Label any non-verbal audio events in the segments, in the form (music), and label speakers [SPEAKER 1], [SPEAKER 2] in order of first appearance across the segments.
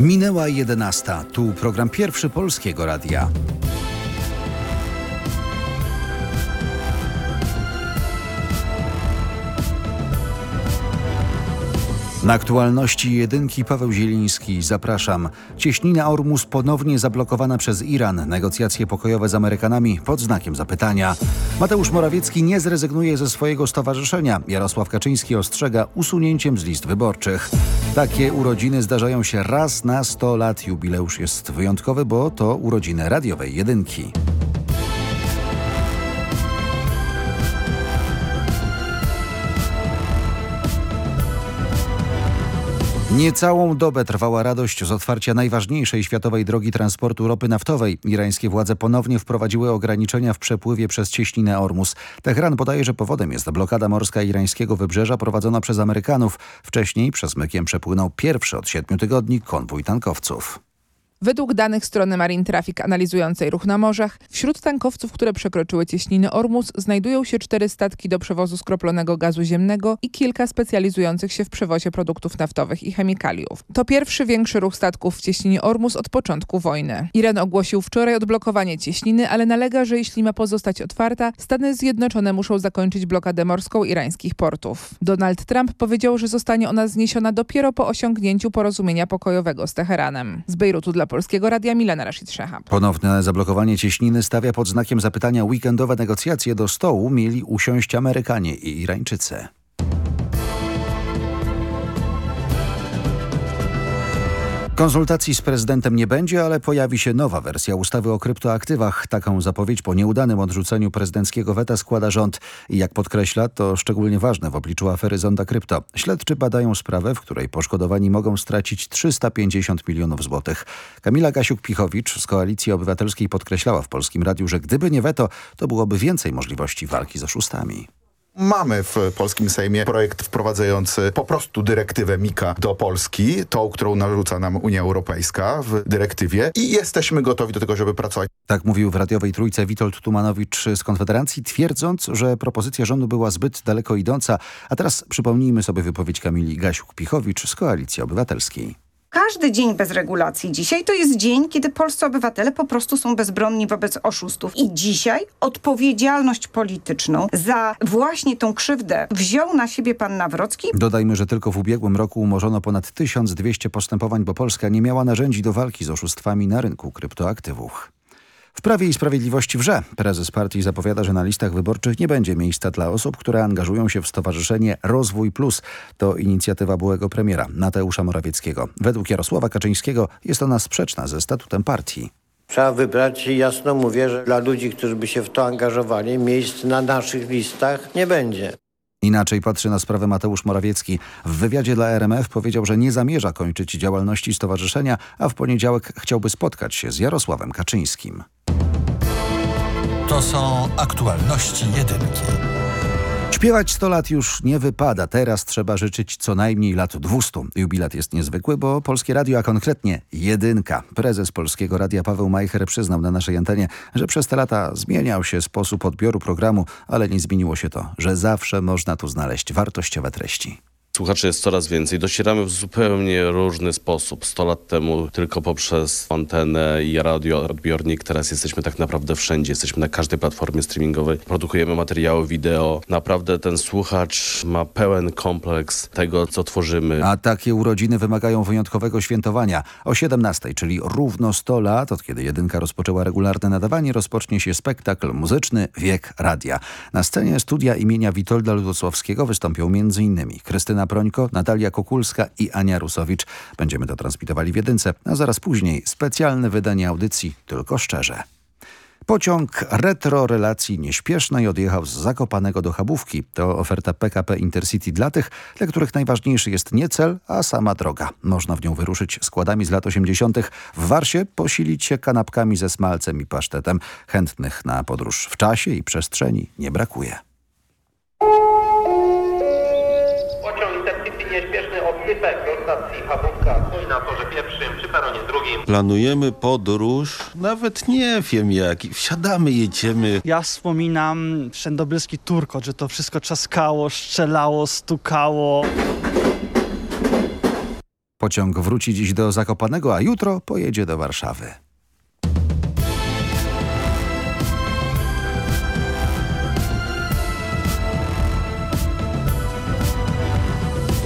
[SPEAKER 1] Minęła 11. Tu program pierwszy Polskiego Radia. Na aktualności jedynki Paweł Zieliński. Zapraszam. Cieśnina Ormus ponownie zablokowana przez Iran. Negocjacje pokojowe z Amerykanami pod znakiem zapytania. Mateusz Morawiecki nie zrezygnuje ze swojego stowarzyszenia. Jarosław Kaczyński ostrzega usunięciem z list wyborczych. Takie urodziny zdarzają się raz na 100 lat. Jubileusz jest wyjątkowy, bo to urodziny radiowej jedynki. Niecałą dobę trwała radość z otwarcia najważniejszej światowej drogi transportu ropy naftowej. Irańskie władze ponownie wprowadziły ograniczenia w przepływie przez cieśninę Ormus. Teheran podaje, że powodem jest blokada morska irańskiego wybrzeża prowadzona przez Amerykanów. Wcześniej przez Mykiem przepłynął pierwszy od siedmiu tygodni konwój tankowców.
[SPEAKER 2] Według danych strony Marine Traffic analizującej ruch na morzach, wśród tankowców, które przekroczyły cieśniny Ormus, znajdują się cztery statki do przewozu skroplonego gazu ziemnego i kilka specjalizujących się w przewozie produktów naftowych i chemikaliów. To pierwszy większy ruch statków w cieśninie Ormus od początku wojny. Iran ogłosił wczoraj odblokowanie cieśniny, ale nalega, że jeśli ma pozostać otwarta, Stany Zjednoczone muszą zakończyć blokadę morską irańskich portów. Donald Trump powiedział, że zostanie ona zniesiona dopiero po osiągnięciu porozumienia pokojowego z Teheranem. Z Bejrutu dla Polskiego Radia Milena Rashid.
[SPEAKER 1] Ponowne zablokowanie cieśniny stawia pod znakiem zapytania weekendowe negocjacje do stołu mieli usiąść Amerykanie i Irańczycy. Konsultacji z prezydentem nie będzie, ale pojawi się nowa wersja ustawy o kryptoaktywach. Taką zapowiedź po nieudanym odrzuceniu prezydenckiego weta składa rząd. I jak podkreśla, to szczególnie ważne w obliczu afery Zonda Krypto. Śledczy badają sprawę, w której poszkodowani mogą stracić 350 milionów złotych. Kamila Gasiuk-Pichowicz z Koalicji Obywatelskiej podkreślała w Polskim Radiu, że gdyby nie weto, to byłoby więcej możliwości walki z oszustami.
[SPEAKER 3] Mamy w polskim Sejmie projekt wprowadzający po prostu dyrektywę Mika do Polski, tą, którą narzuca nam Unia Europejska w dyrektywie i jesteśmy gotowi do tego, żeby pracować.
[SPEAKER 1] Tak mówił w radiowej trójce Witold Tumanowicz z Konfederacji, twierdząc, że propozycja rządu była zbyt daleko idąca. A teraz przypomnijmy sobie wypowiedź Kamili Gasiuk-Pichowicz z Koalicji Obywatelskiej.
[SPEAKER 4] Każdy dzień bez regulacji dzisiaj to jest dzień, kiedy polscy obywatele po prostu są bezbronni wobec oszustów. I dzisiaj odpowiedzialność polityczną za właśnie tą krzywdę wziął na siebie pan Nawrocki.
[SPEAKER 1] Dodajmy, że tylko w ubiegłym roku umorzono ponad 1200 postępowań, bo Polska nie miała narzędzi do walki z oszustwami na rynku kryptoaktywów. W Prawie i Sprawiedliwości wrze. Prezes partii zapowiada, że na listach wyborczych nie będzie miejsca dla osób, które angażują się w stowarzyszenie Rozwój Plus. To inicjatywa byłego premiera Mateusza Morawieckiego. Według Jarosława Kaczyńskiego jest ona sprzeczna ze statutem partii.
[SPEAKER 5] Trzeba wybrać i jasno mówię, że dla ludzi, którzy by się w to angażowali, miejsc na naszych listach nie będzie.
[SPEAKER 1] Inaczej patrzy na sprawę Mateusz Morawiecki. W wywiadzie dla RMF powiedział, że nie zamierza kończyć działalności stowarzyszenia, a w poniedziałek chciałby spotkać się z Jarosławem Kaczyńskim.
[SPEAKER 6] To są aktualności jedynki.
[SPEAKER 1] Śpiewać 100 lat już nie wypada. Teraz trzeba życzyć co najmniej lat 200. Jubilat jest niezwykły, bo Polskie Radio, a konkretnie jedynka. Prezes Polskiego Radia Paweł Majcher przyznał na naszej antenie, że przez te lata zmieniał się sposób odbioru programu, ale nie zmieniło się to, że zawsze można tu znaleźć wartościowe treści.
[SPEAKER 7] Słuchaczy jest coraz więcej. Docieramy w zupełnie różny sposób. 100 lat temu tylko poprzez antenę i radioodbiornik. Teraz jesteśmy tak naprawdę wszędzie. Jesteśmy na każdej platformie streamingowej. Produkujemy materiały wideo. Naprawdę ten słuchacz ma pełen kompleks tego, co tworzymy.
[SPEAKER 1] A takie urodziny wymagają wyjątkowego świętowania. O 17, czyli równo 100 lat, od kiedy jedynka rozpoczęła regularne nadawanie, rozpocznie się spektakl muzyczny Wiek Radia. Na scenie studia imienia Witolda Ludosławskiego wystąpią m.in. Krystyna Prońko, Natalia Kokulska i Ania Rusowicz. Będziemy to transmitowali w jedynce, a zaraz później specjalne wydanie audycji Tylko Szczerze. Pociąg retro relacji nieśpiesznej odjechał z Zakopanego do Chabówki. To oferta PKP Intercity dla tych, dla których najważniejszy jest nie cel, a sama droga. Można w nią wyruszyć składami z lat 80. W Warsie posilić się kanapkami ze smalcem i pasztetem. Chętnych na podróż w czasie i przestrzeni nie brakuje.
[SPEAKER 8] przy peronie drugim.
[SPEAKER 9] Planujemy podróż, nawet nie wiem jak. Wsiadamy, jedziemy.
[SPEAKER 10] Ja wspominam wszędobylski turkot, że to wszystko trzaskało, strzelało, stukało.
[SPEAKER 1] Pociąg wróci dziś do Zakopanego, a jutro pojedzie do Warszawy.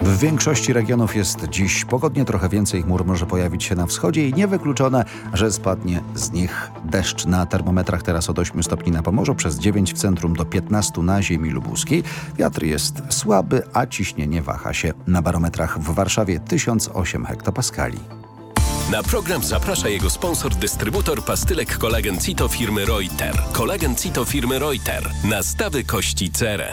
[SPEAKER 1] W większości regionów jest dziś pogodnie, trochę więcej chmur może pojawić się na wschodzie i niewykluczone, że spadnie z nich deszcz. Na termometrach teraz od 8 stopni na Pomorzu, przez 9 w centrum do 15 na ziemi lubuskiej. Wiatr jest słaby, a ciśnienie waha się. Na barometrach w Warszawie 1008 hektopaskali.
[SPEAKER 11] Na program zaprasza jego sponsor, dystrybutor pastylek kolagen Cito firmy Reuter. Kolagen Cito firmy Reuter. Nastawy kości cerę.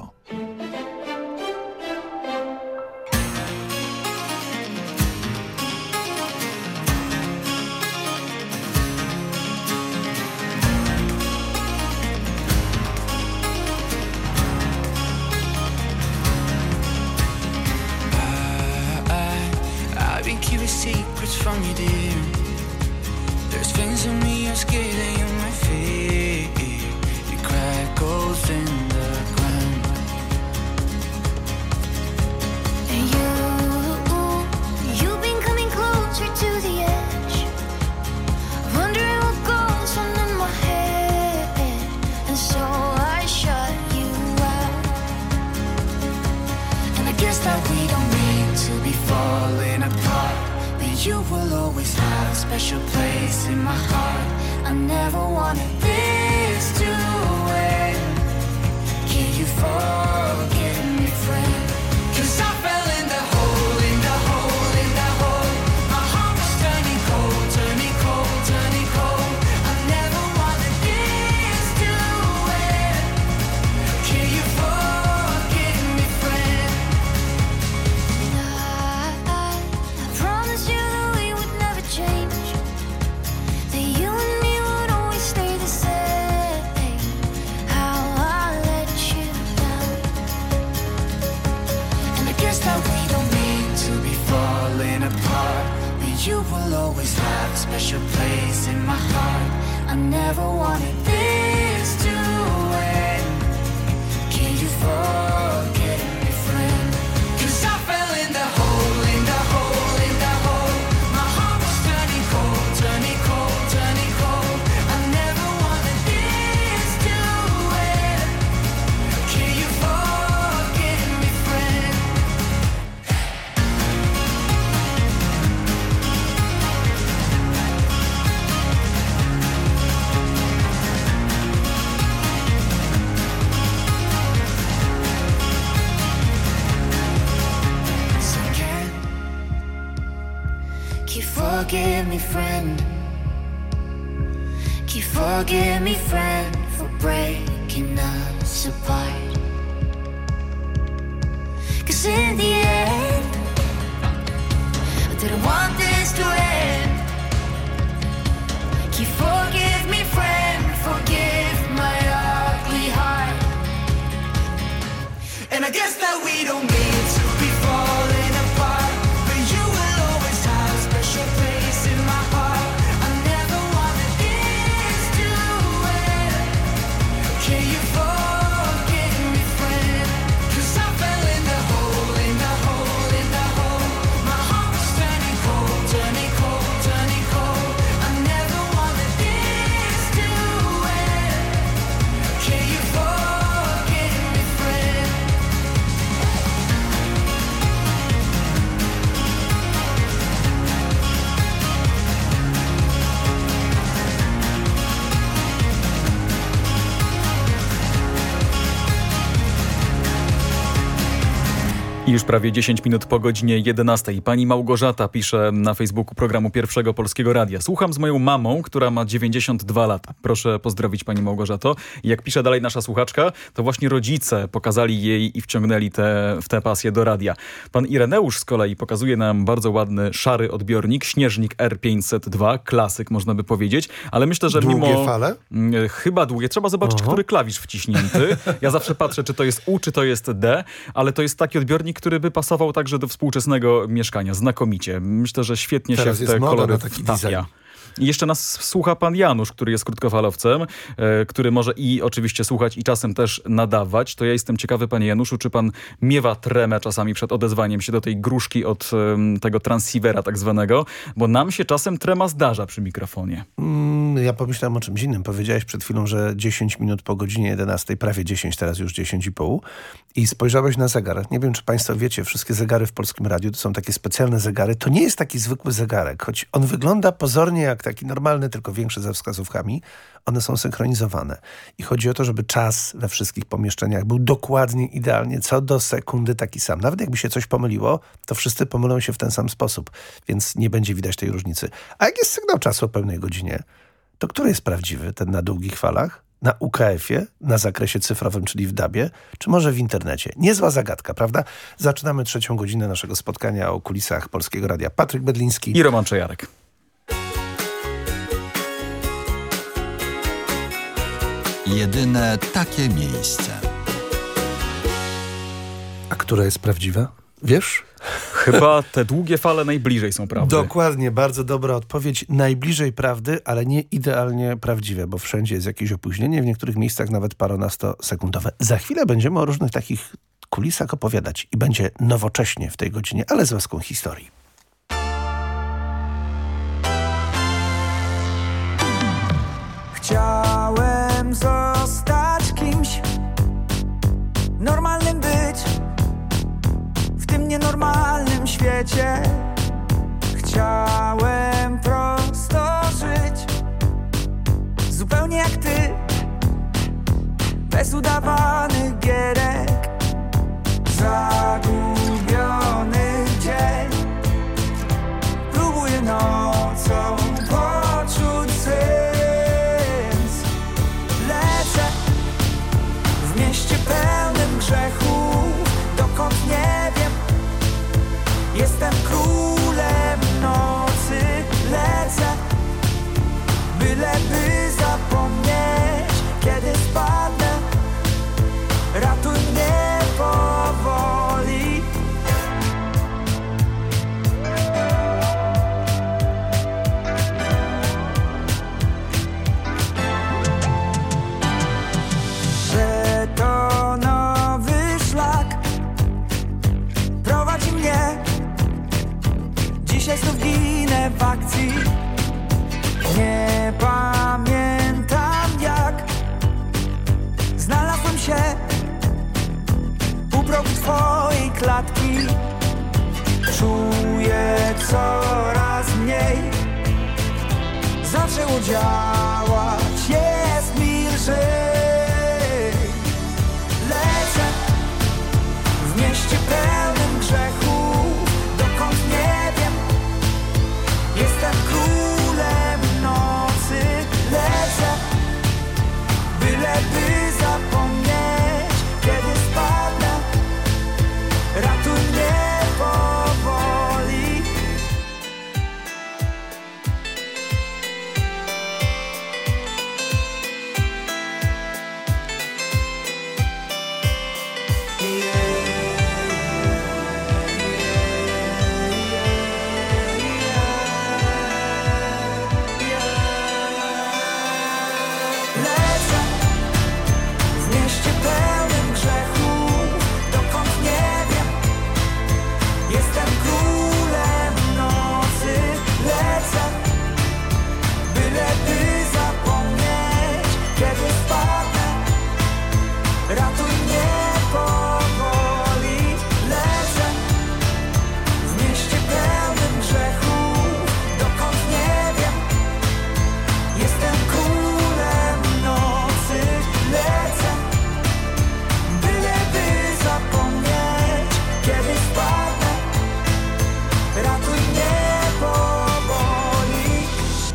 [SPEAKER 12] Już prawie 10 minut po godzinie 11. Pani Małgorzata pisze na Facebooku programu Pierwszego Polskiego Radia. Słucham z moją mamą, która ma 92 lata. Proszę pozdrowić Pani Małgorzato. Jak pisze dalej nasza słuchaczka, to właśnie rodzice pokazali jej i wciągnęli te, w tę pasję do radia. Pan Ireneusz z kolei pokazuje nam bardzo ładny, szary odbiornik, śnieżnik R502, klasyk można by powiedzieć, ale myślę, że
[SPEAKER 13] Długie
[SPEAKER 12] mimo...
[SPEAKER 13] fale?
[SPEAKER 12] Mm, Chyba długie. Trzeba zobaczyć,
[SPEAKER 13] Aha.
[SPEAKER 12] który klawisz wciśnięty. Ja zawsze patrzę, czy to jest U, czy to jest D, ale to jest taki odbiornik, który by pasował także do współczesnego mieszkania. Znakomicie. Myślę, że świetnie
[SPEAKER 13] Teraz
[SPEAKER 12] się w te kolory wtapia.
[SPEAKER 13] design.
[SPEAKER 12] Jeszcze nas słucha pan Janusz, który jest krótkofalowcem, e, który może i oczywiście słuchać i czasem też nadawać. To ja jestem ciekawy, panie Januszu, czy pan miewa tremę czasami przed odezwaniem się do tej gruszki od tego transceivera tak zwanego, bo nam się czasem trema zdarza przy mikrofonie.
[SPEAKER 13] Mm, ja pomyślałem o czymś innym. Powiedziałeś przed chwilą, że 10 minut po godzinie 11, prawie 10, teraz już 10 i pół. I spojrzałeś na zegar. Nie wiem, czy państwo wiecie, wszystkie zegary w Polskim Radiu to są takie specjalne zegary. To nie jest taki zwykły zegarek, choć on wygląda pozornie jak taki normalny, tylko większy ze wskazówkami. One są synchronizowane. I chodzi o to, żeby czas we wszystkich pomieszczeniach był dokładnie, idealnie, co do sekundy taki sam. Nawet jakby się coś pomyliło, to wszyscy pomylą się w ten sam sposób, więc nie będzie widać tej różnicy. A jak jest sygnał czasu o pełnej godzinie, to który jest prawdziwy? Ten na długich falach? Na UKF-ie? Na zakresie cyfrowym, czyli w DABie? Czy może w internecie? Niezła zagadka, prawda? Zaczynamy trzecią godzinę naszego spotkania o kulisach Polskiego Radia. Patryk Bedliński
[SPEAKER 12] i Roman Czejarek.
[SPEAKER 14] Jedyne takie miejsce.
[SPEAKER 13] A która jest prawdziwa? Wiesz?
[SPEAKER 12] Chyba (laughs) te długie fale najbliżej są prawdy.
[SPEAKER 13] Dokładnie, bardzo dobra odpowiedź. Najbliżej prawdy, ale nie idealnie prawdziwe, bo wszędzie jest jakieś opóźnienie, w niektórych miejscach nawet paronastosekundowe. Za chwilę będziemy o różnych takich kulisach opowiadać i będzie nowocześnie w tej godzinie, ale z łaską historii.
[SPEAKER 15] Tym nienormalnym świecie. Chciałem prosto żyć. Zupełnie jak ty. Bez udawanych gierek. Zagubiony pamiętam jak Znalazłem się U progu twojej klatki. Czuję coraz mniej. Zaczęło działać. Jest mi lżej. Lecę w mieście pełnym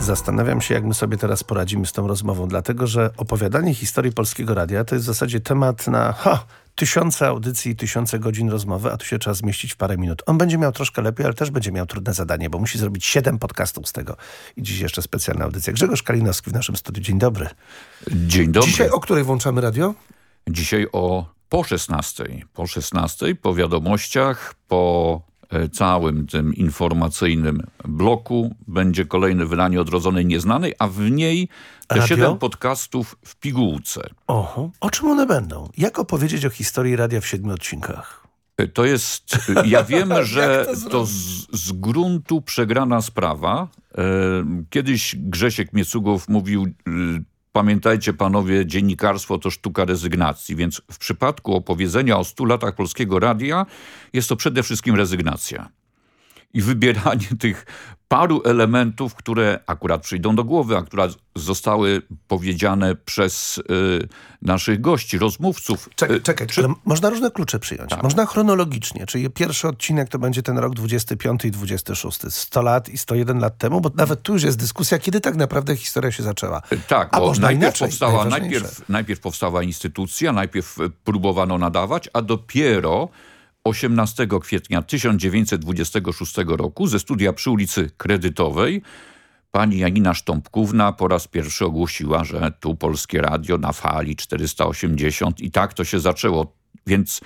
[SPEAKER 13] Zastanawiam się, jak my sobie teraz poradzimy z tą rozmową, dlatego że opowiadanie historii Polskiego Radia to jest w zasadzie temat na ha, tysiące audycji tysiące godzin rozmowy, a tu się trzeba zmieścić w parę minut. On będzie miał troszkę lepiej, ale też będzie miał trudne zadanie, bo musi zrobić siedem podcastów z tego. I dziś jeszcze specjalna audycja. Grzegorz Kalinowski w naszym studiu. Dzień dobry.
[SPEAKER 16] Dzień dobry.
[SPEAKER 13] Dzisiaj o której włączamy radio?
[SPEAKER 16] Dzisiaj o po 16. Po 16, po wiadomościach, po całym tym informacyjnym bloku będzie kolejne wydanie Odrodzonej Nieznanej, a w niej te
[SPEAKER 13] Radio?
[SPEAKER 16] siedem podcastów w pigułce.
[SPEAKER 13] Oho. O czym one będą? Jak opowiedzieć o historii radia w siedmiu odcinkach?
[SPEAKER 16] E, To jest, e, ja wiem, (laughs) że
[SPEAKER 13] to
[SPEAKER 16] to z, z gruntu przegrana sprawa. E, Kiedyś Grzesiek Miecugow mówił, e, pamiętajcie panowie, dziennikarstwo to sztuka rezygnacji, więc w przypadku opowiedzenia o 100 latach Polskiego Radia jest to przede wszystkim rezygnacja. I wybieranie (laughs) tych paru elementów, które akurat przyjdą do głowy, a które zostały powiedziane przez y, naszych gości, rozmówców.
[SPEAKER 13] Czekaj,
[SPEAKER 16] Y,
[SPEAKER 13] czekaj,
[SPEAKER 16] czy-
[SPEAKER 13] można różne klucze przyjąć. Można chronologicznie, czyli pierwszy odcinek to będzie ten rok 25 i 26, 100 lat i 101 lat temu, bo nawet tu już jest dyskusja, kiedy tak naprawdę historia się zaczęła.
[SPEAKER 16] Tak,
[SPEAKER 13] A
[SPEAKER 16] bo
[SPEAKER 13] można
[SPEAKER 16] najpierw,
[SPEAKER 13] inaczej,
[SPEAKER 16] powstała, najpierw, najpierw powstała instytucja, najpierw e, próbowano nadawać, a dopiero 18 kwietnia 1926 roku ze studia przy ulicy Kredytowej pani Janina Sztąpkówna po raz pierwszy ogłosiła, że tu Polskie Radio na fali 480 i tak to się zaczęło. Więc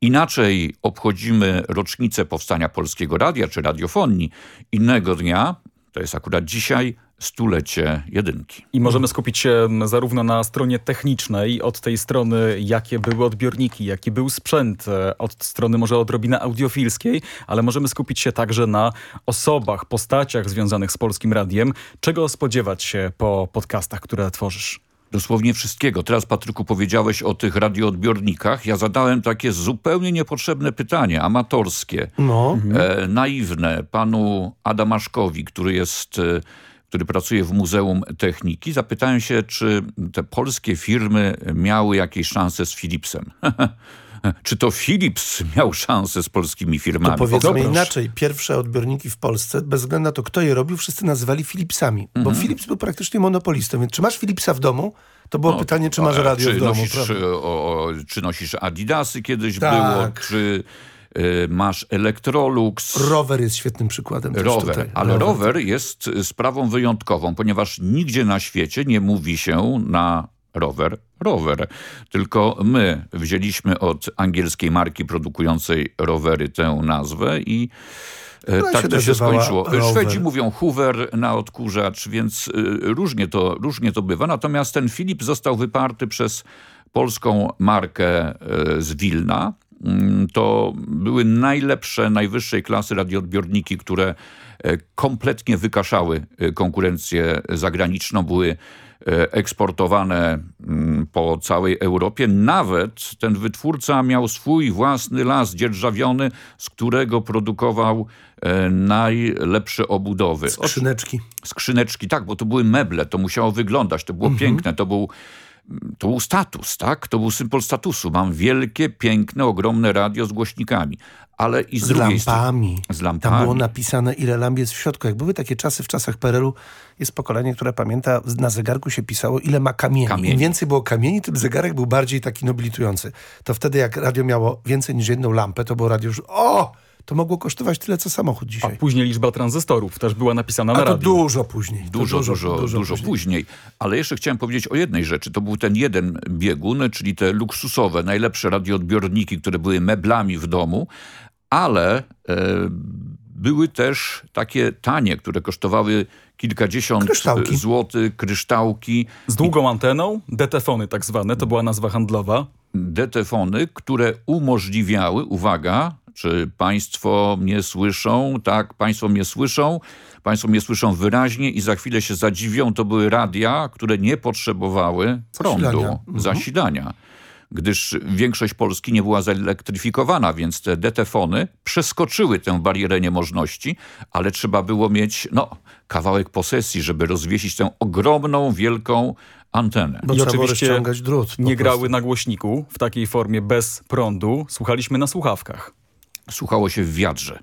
[SPEAKER 16] inaczej obchodzimy rocznicę powstania Polskiego Radia czy radiofonii. Innego dnia, to jest akurat dzisiaj, stulecie jedynki.
[SPEAKER 12] I możemy skupić się zarówno na stronie technicznej, od tej strony jakie były odbiorniki, jaki był sprzęt, e, od strony może odrobinę audiofilskiej, ale możemy skupić się także na osobach, postaciach związanych z Polskim Radiem. Czego spodziewać się po podcastach, które tworzysz?
[SPEAKER 16] Dosłownie wszystkiego. Teraz, Patryku, powiedziałeś o tych radioodbiornikach. Ja zadałem takie zupełnie niepotrzebne pytanie, amatorskie,
[SPEAKER 13] No.
[SPEAKER 16] e, naiwne, panu Adamaszkowi, który jest... E, który pracuje w Muzeum Techniki. Zapytałem się, czy te polskie firmy miały jakieś szanse z Philipsem. (laughs) czy to Philips miał szansę z polskimi
[SPEAKER 13] To
[SPEAKER 16] firmami?
[SPEAKER 13] powiedzmy
[SPEAKER 16] Poproszę.
[SPEAKER 13] inaczej, pierwsze odbiorniki w Polsce, bez względu na to, kto je robił, wszyscy nazywali Philipsami, bo Philips był praktycznie monopolistą, więc czy masz Philipsa w domu? To było
[SPEAKER 16] No,
[SPEAKER 13] pytanie, czy masz radio
[SPEAKER 16] czy
[SPEAKER 13] w domu,
[SPEAKER 16] nosisz, o, o, czy nosisz Adidasy kiedyś
[SPEAKER 13] Tak.
[SPEAKER 16] było, czy masz Electrolux.
[SPEAKER 13] Rower jest świetnym przykładem
[SPEAKER 16] Rower,
[SPEAKER 13] tutaj.
[SPEAKER 16] ale rower jest y, sprawą wyjątkową, ponieważ nigdzie na świecie nie mówi się na rower rower. Tylko my wzięliśmy od angielskiej marki produkującej rowery tę nazwę i e,
[SPEAKER 13] Ona
[SPEAKER 16] tak
[SPEAKER 13] się
[SPEAKER 16] to się skończyło.
[SPEAKER 13] rower.
[SPEAKER 16] Szwedzi mówią hoover na odkurzacz, więc y, różnie to, różnie to bywa. Natomiast ten Filip został wyparty przez polską markę y, z Wilna. Mm, To były najlepsze, najwyższej klasy radioodbiorniki, które e, kompletnie wykaszały e, konkurencję zagraniczną, były e, eksportowane mm, po całej Europie. Nawet ten wytwórca miał swój własny las dzierżawiony, z którego produkował najlepsze obudowy.
[SPEAKER 13] Skrzyneczki.
[SPEAKER 16] Skrzyneczki, tak, bo to były meble, to musiało wyglądać, to było piękne, to był to był status, tak? To był symbol statusu. Mam wielkie, piękne, ogromne radio z głośnikami. Ale i z,
[SPEAKER 13] Z
[SPEAKER 16] drugiej strony...
[SPEAKER 13] lampami.
[SPEAKER 16] Z
[SPEAKER 13] Tam
[SPEAKER 16] lampami.
[SPEAKER 13] było napisane, ile lamp jest w środku. Jak były takie czasy w czasach PRL-u, jest pokolenie, które pamięta, na zegarku się pisało, ile ma kamieni.
[SPEAKER 16] Kamieni.
[SPEAKER 13] Im więcej było kamieni, tym zegarek był bardziej taki nobilitujący. To wtedy, jak radio miało więcej niż jedną lampę, to było radio już, o, to mogło kosztować tyle, co samochód
[SPEAKER 12] A
[SPEAKER 13] dzisiaj.
[SPEAKER 12] później liczba tranzystorów też była napisana na
[SPEAKER 13] A to
[SPEAKER 12] radiu.
[SPEAKER 13] dużo później. To
[SPEAKER 16] Dużo, dużo, dużo, później. Ale jeszcze chciałem powiedzieć o jednej rzeczy. To był ten jeden biegun, czyli te luksusowe, najlepsze radioodbiorniki, które były meblami w domu, ale e, były też takie tanie, które kosztowały kilkadziesiąt
[SPEAKER 13] Kryształki.
[SPEAKER 16] złotych, kryształki.
[SPEAKER 12] Z długą anteną, detefony tak zwane, to była nazwa handlowa.
[SPEAKER 16] detefony, które umożliwiały, uwaga, czy państwo mnie słyszą? Tak, państwo mnie słyszą. Państwo mnie słyszą wyraźnie i za chwilę się zadziwią. To były radia, które nie potrzebowały prądu,
[SPEAKER 13] Zasilania. Mhm.
[SPEAKER 16] zasilania. Gdyż większość Polski nie była zelektryfikowana, więc te detefony przeskoczyły tę barierę niemożności, ale trzeba było mieć no, kawałek posesji, żeby rozwiesić tę ogromną, wielką antenę.
[SPEAKER 13] Bo
[SPEAKER 12] I
[SPEAKER 13] trzeba było
[SPEAKER 12] oczywiście
[SPEAKER 13] drut.
[SPEAKER 12] nie
[SPEAKER 13] prostu.
[SPEAKER 12] grały na głośniku w takiej formie bez prądu. Słuchaliśmy na słuchawkach.
[SPEAKER 16] Słuchało się w wiadrze.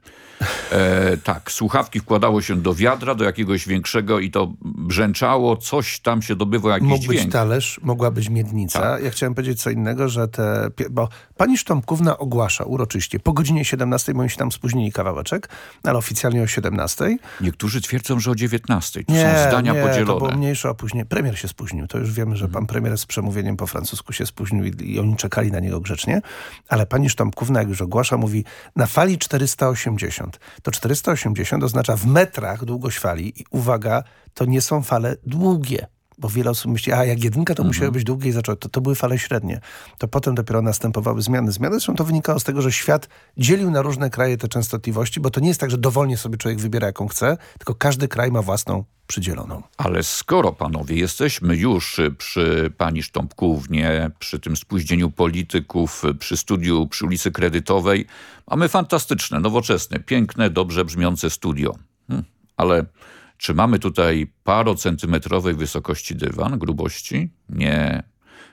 [SPEAKER 16] E, tak, słuchawki wkładało się do wiadra, do jakiegoś większego i to brzęczało, coś tam się dobyło, jakiś
[SPEAKER 13] Mógł
[SPEAKER 16] dźwięk.
[SPEAKER 13] być talerz, mogła być miednica.
[SPEAKER 16] Tak.
[SPEAKER 13] Ja chciałem powiedzieć co innego, że te... Bo pani Sztomkówna ogłasza uroczyście po godzinie 17, bo oni się tam spóźnili kawałeczek, ale oficjalnie o 17.
[SPEAKER 16] Niektórzy twierdzą, że o 19. Tu są zdania
[SPEAKER 13] nie,
[SPEAKER 16] podzielone.
[SPEAKER 13] To było mniejsze opóźnienie. Premier się spóźnił. To już wiemy, że pan premier z przemówieniem po francusku się spóźnił i, i oni czekali na niego grzecznie. Ale pani Sztomkówna, jak już ogłasza, mówi na fali 480. To 480 oznacza w metrach długość fali i uwaga, to nie są fale długie. Bo wiele osób myśli, a jak jedynka to musiało być długie i zaczęło. To, to były fale średnie. To potem dopiero następowały zmiany. Zmiany zresztą to wynikało z tego, że świat dzielił na różne kraje te częstotliwości, bo to nie jest tak, że dowolnie sobie człowiek wybiera jaką chce, tylko każdy kraj ma własną przydzieloną.
[SPEAKER 16] Ale skoro, panowie, jesteśmy już przy pani Sztąpkównie, przy tym spóźnieniu polityków, przy studiu przy ulicy Kredytowej, mamy fantastyczne, nowoczesne, piękne, dobrze brzmiące studio. Hm. Ale czy mamy tutaj parocentymetrowej wysokości dywan, grubości? Nie.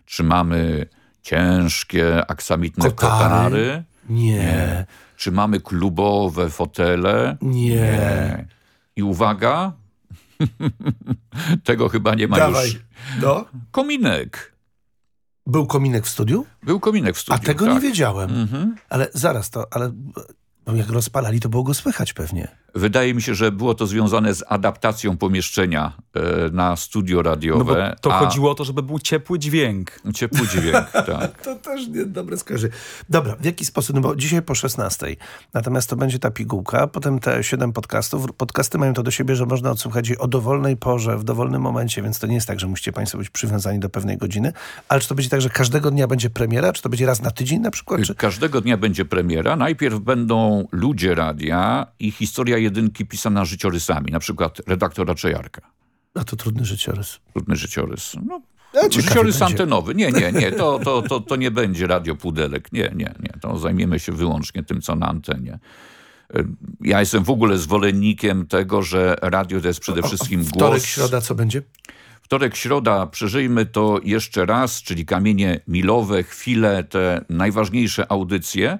[SPEAKER 16] Czy mamy ciężkie, aksamitne
[SPEAKER 13] Kotary?
[SPEAKER 16] kotary?
[SPEAKER 13] Nie.
[SPEAKER 16] Czy mamy klubowe fotele?
[SPEAKER 13] Nie.
[SPEAKER 16] I uwaga, (laughs) tego chyba nie ma
[SPEAKER 13] Dawaj.
[SPEAKER 16] już.
[SPEAKER 13] No.
[SPEAKER 16] Kominek.
[SPEAKER 13] Był kominek w studiu?
[SPEAKER 16] Był kominek w
[SPEAKER 13] A
[SPEAKER 16] studiu,
[SPEAKER 13] tego
[SPEAKER 16] tak.
[SPEAKER 13] nie wiedziałem.
[SPEAKER 16] Mhm.
[SPEAKER 13] Ale zaraz to, ale jak rozpalali, to było go słychać pewnie.
[SPEAKER 16] Wydaje mi się, że było to związane z adaptacją pomieszczenia e, na studio radiowe.
[SPEAKER 12] No bo to
[SPEAKER 16] a-
[SPEAKER 12] chodziło o to, żeby był ciepły dźwięk.
[SPEAKER 16] Ciepły dźwięk, (laughs) tak.
[SPEAKER 13] To też nie, dobre skojarzenie. Dobra, w jaki sposób? No bo dzisiaj po 16. Natomiast to będzie ta pigułka, potem te 7 podcastów. Podcasty mają to do siebie, że można odsłuchać je o dowolnej porze, w dowolnym momencie, więc to nie jest tak, że musicie państwo być przywiązani do pewnej godziny. Ale czy to będzie tak, że każdego dnia będzie premiera? Czy to będzie raz na tydzień na przykład? Czy...
[SPEAKER 16] Każdego dnia będzie premiera. Najpierw będą ludzie radia i historia jedynki pisana życiorysami. Na przykład redaktora Czejarka.
[SPEAKER 13] A to trudny życiorys.
[SPEAKER 16] Trudny życiorys. No, życiorys
[SPEAKER 13] będzie.
[SPEAKER 16] antenowy. Nie, nie, nie. To, to, to, to nie będzie radio pudelek. Nie, nie, nie. To zajmiemy się wyłącznie tym, co na antenie. Y, Ja jestem w ogóle zwolennikiem tego, że radio to jest przede wszystkim
[SPEAKER 13] Wtorek,
[SPEAKER 16] głos.
[SPEAKER 13] środa, co będzie?
[SPEAKER 16] Wtorek, środa, przeżyjmy to jeszcze raz, czyli kamienie milowe, chwile, te najważniejsze audycje,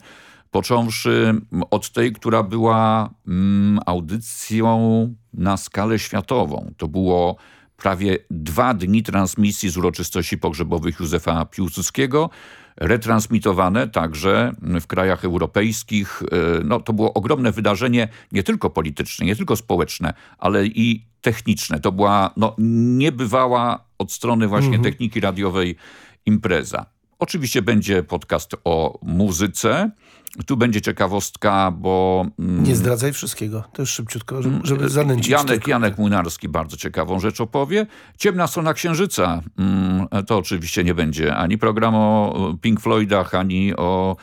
[SPEAKER 16] począwszy od tej, która była mm, audycją na skalę światową. To było prawie dwa dni transmisji z uroczystości pogrzebowych Józefa Piłsudskiego, retransmitowane także w krajach europejskich. E, No, to było ogromne wydarzenie, nie tylko polityczne, nie tylko społeczne, ale i techniczne. To była no, niebywała od strony właśnie
[SPEAKER 13] Mhm.
[SPEAKER 16] techniki radiowej impreza. Oczywiście będzie podcast o muzyce. Tu będzie ciekawostka, bo... mm,
[SPEAKER 13] Nie zdradzaj wszystkiego. To już szybciutko, żeby, żeby zanęcić.
[SPEAKER 16] Janek,
[SPEAKER 13] tylko.
[SPEAKER 16] Janek Młynarski bardzo ciekawą rzecz opowie. Ciemna strona Księżyca. Mm, To oczywiście nie będzie ani program o Pink Floydach, ani o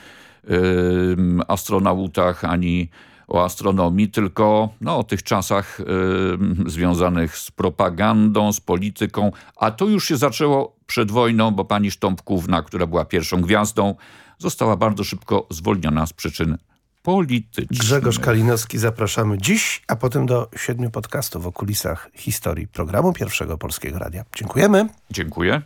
[SPEAKER 16] astronautach, ani o astronomii, tylko no, o tych czasach ym, związanych z propagandą, z polityką. A to już się zaczęło przed wojną, bo pani Sztąpkówna, która była pierwszą gwiazdą, została bardzo szybko zwolniona z przyczyn politycznych.
[SPEAKER 13] Grzegorz Kalinowski, zapraszamy dziś, a potem do siedmiu podcastów o kulisach historii programu Pierwszego Polskiego Radia. Dziękujemy.
[SPEAKER 16] Dziękuję.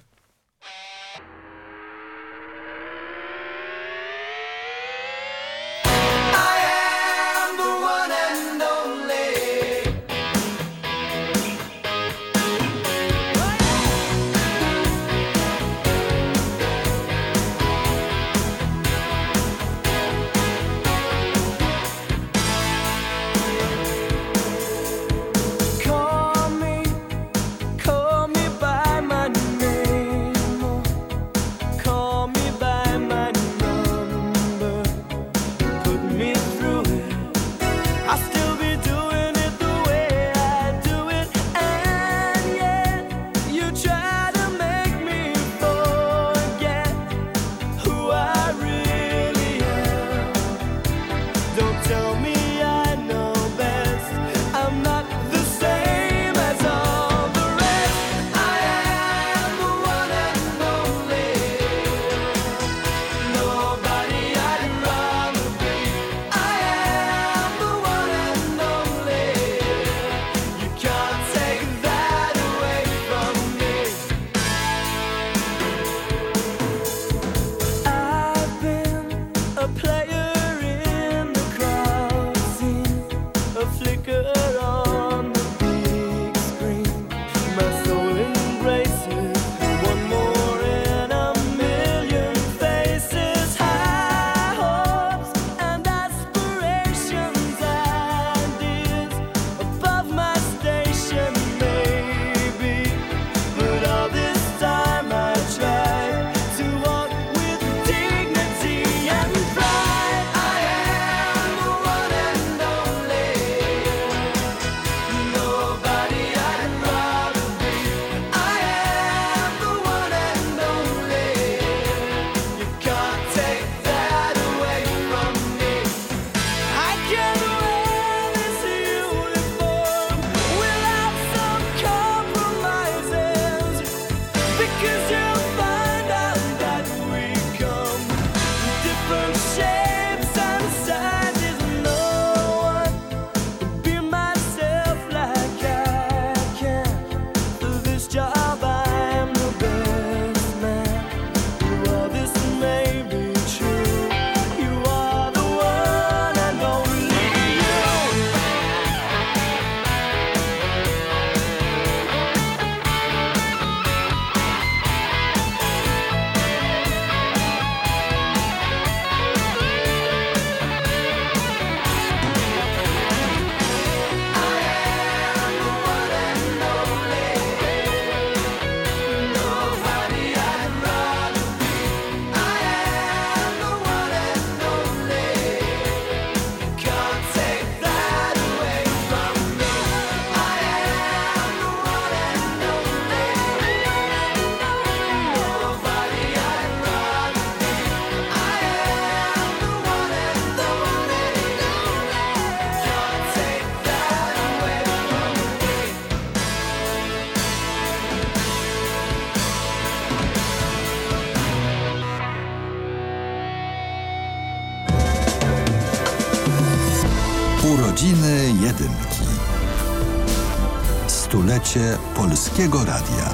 [SPEAKER 6] Stulecie Polskiego Radia.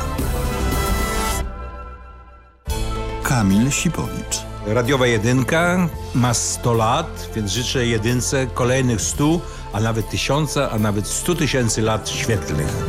[SPEAKER 6] Kamil Sipowicz.
[SPEAKER 17] Radiowa Jedynka ma 100 lat, więc życzę Jedynce kolejnych 100, a nawet tysiąca, a nawet 100 tysięcy lat świetlnych.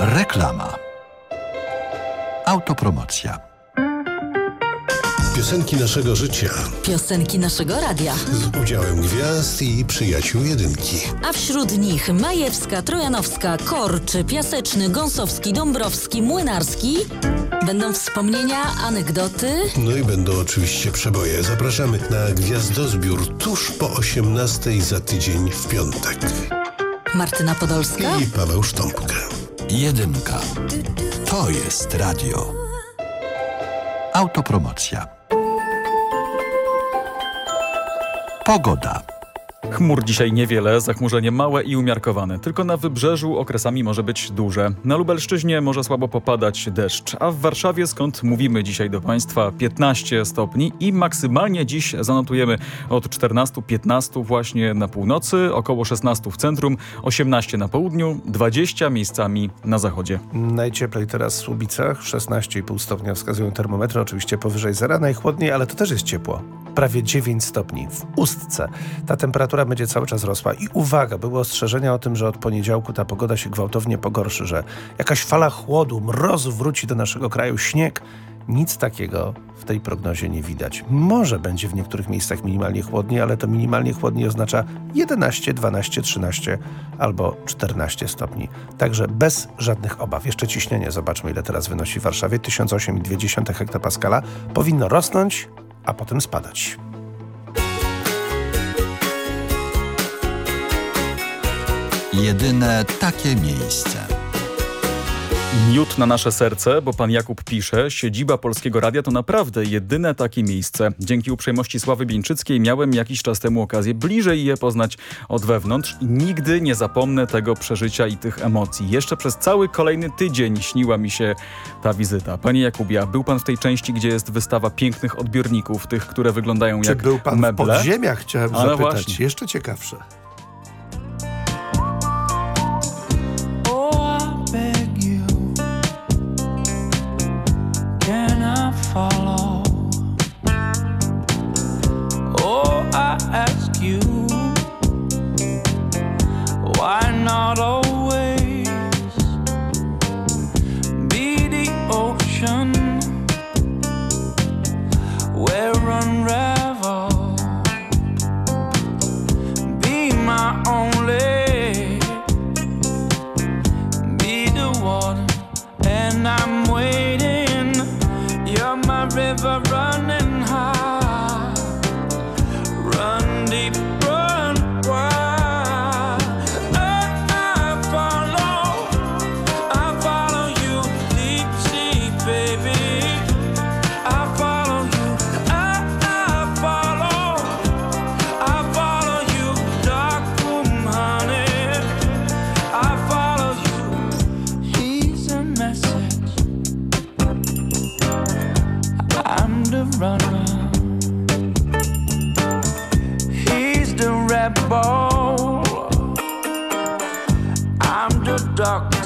[SPEAKER 14] Reklama. Autopromocja.
[SPEAKER 18] Piosenki naszego życia
[SPEAKER 19] Piosenki naszego radia.
[SPEAKER 18] z udziałem gwiazd i przyjaciół jedynki.
[SPEAKER 19] A wśród nich Majewska, Trojanowska, Korczy, Piaseczny, Gąsowski, Dąbrowski, Młynarski. Będą wspomnienia, anegdoty.
[SPEAKER 18] No i będą oczywiście przeboje. Zapraszamy na gwiazdozbiór tuż po 18 za tydzień w piątek.
[SPEAKER 19] Martyna Podolska.
[SPEAKER 18] I Paweł Sztąpka.
[SPEAKER 14] Jedynka. To jest radio. Autopromocja. Pogoda.
[SPEAKER 12] Chmur dzisiaj niewiele, zachmurzenie małe i umiarkowane. Tylko na wybrzeżu okresami może być duże. Na Lubelszczyźnie może słabo popadać deszcz, a w Warszawie, skąd mówimy dzisiaj do Państwa, 15 stopni i maksymalnie dziś zanotujemy od 14-15 właśnie na północy, około 16 w centrum, 18 na południu, 20 miejscami na zachodzie.
[SPEAKER 13] Najcieplej teraz w Słubicach, 16,5 stopnia wskazują termometry, oczywiście powyżej zera, najchłodniej, ale to też jest ciepło. Prawie 9 stopni w Ustce. Ta temperatura będzie cały czas rosła i uwaga, były ostrzeżenia o tym, że od poniedziałku ta pogoda się gwałtownie pogorszy, że jakaś fala chłodu, mrozu wróci do naszego kraju, śnieg. Nic takiego w tej prognozie nie widać. Może będzie w niektórych miejscach minimalnie chłodniej, ale to minimalnie chłodniej oznacza 11, 12, 13 albo 14 stopni. Także bez żadnych obaw. Jeszcze ciśnienie, zobaczmy ile teraz wynosi w Warszawie. 1008,2 hektopaskala. Powinno rosnąć, a potem spadać.
[SPEAKER 14] Jedyne takie miejsce.
[SPEAKER 12] Miód na nasze serce, bo pan Jakub pisze, siedziba Polskiego Radia to naprawdę jedyne takie miejsce. Dzięki uprzejmości Sławy Bieńczyckiej miałem jakiś czas temu okazję bliżej je poznać od wewnątrz i nigdy nie zapomnę tego przeżycia i tych emocji. Jeszcze przez cały kolejny tydzień śniła mi się ta wizyta. Panie Jakubia, był pan w tej części, gdzie jest wystawa pięknych odbiorników, tych, które wyglądają
[SPEAKER 13] Czy
[SPEAKER 12] jak
[SPEAKER 13] był pan
[SPEAKER 12] meble?
[SPEAKER 13] w podziemiach, chciałem
[SPEAKER 12] A no
[SPEAKER 13] zapytać.
[SPEAKER 12] właśnie.
[SPEAKER 13] Jeszcze ciekawsze.
[SPEAKER 20] Not always be the ocean where unravel? Be my only be the water, and I'm waiting. You're my river running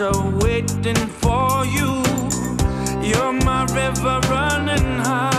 [SPEAKER 20] doctor waiting for you. You're my river running high.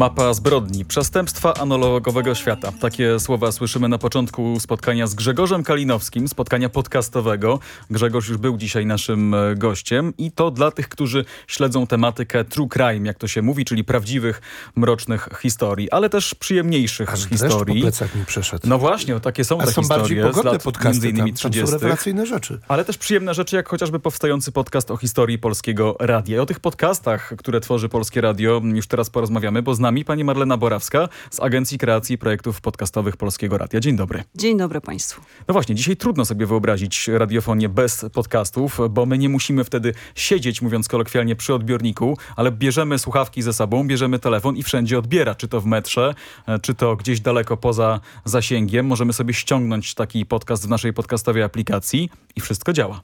[SPEAKER 12] Mapa zbrodni, przestępstwa analogowego świata. Takie słowa słyszymy na początku spotkania z Grzegorzem Kalinowskim, spotkania podcastowego. Grzegorz już był dzisiaj naszym e, gościem i to dla tych, którzy śledzą tematykę true crime, jak to się mówi, czyli prawdziwych, mrocznych historii, ale też przyjemniejszych
[SPEAKER 13] Aż
[SPEAKER 12] historii.
[SPEAKER 13] po plecach mi przeszedł.
[SPEAKER 12] No właśnie, takie są
[SPEAKER 13] A
[SPEAKER 12] te
[SPEAKER 13] są bardziej
[SPEAKER 12] historie z
[SPEAKER 13] pogodne
[SPEAKER 12] lat
[SPEAKER 13] podcasty,
[SPEAKER 12] między innymi
[SPEAKER 13] tam, tam są
[SPEAKER 12] 30.
[SPEAKER 13] rewelacyjne rzeczy.
[SPEAKER 12] Ale też przyjemne rzeczy, jak chociażby powstający podcast o historii Polskiego Radia. I o tych podcastach, które tworzy Polskie Radio, już teraz porozmawiamy, bo z nami pani Marlena Borawska z Agencji Kreacji Projektów Podcastowych Polskiego Radia. Dzień dobry.
[SPEAKER 21] Dzień dobry Państwu.
[SPEAKER 12] No właśnie, dzisiaj trudno sobie wyobrazić radiofonię bez podcastów, bo my nie musimy wtedy siedzieć, mówiąc kolokwialnie, przy odbiorniku, ale bierzemy słuchawki ze sobą, bierzemy telefon i wszędzie odbiera, czy to w metrze, e, czy to gdzieś daleko poza zasięgiem. Możemy sobie ściągnąć taki podcast w naszej podcastowej aplikacji i wszystko działa.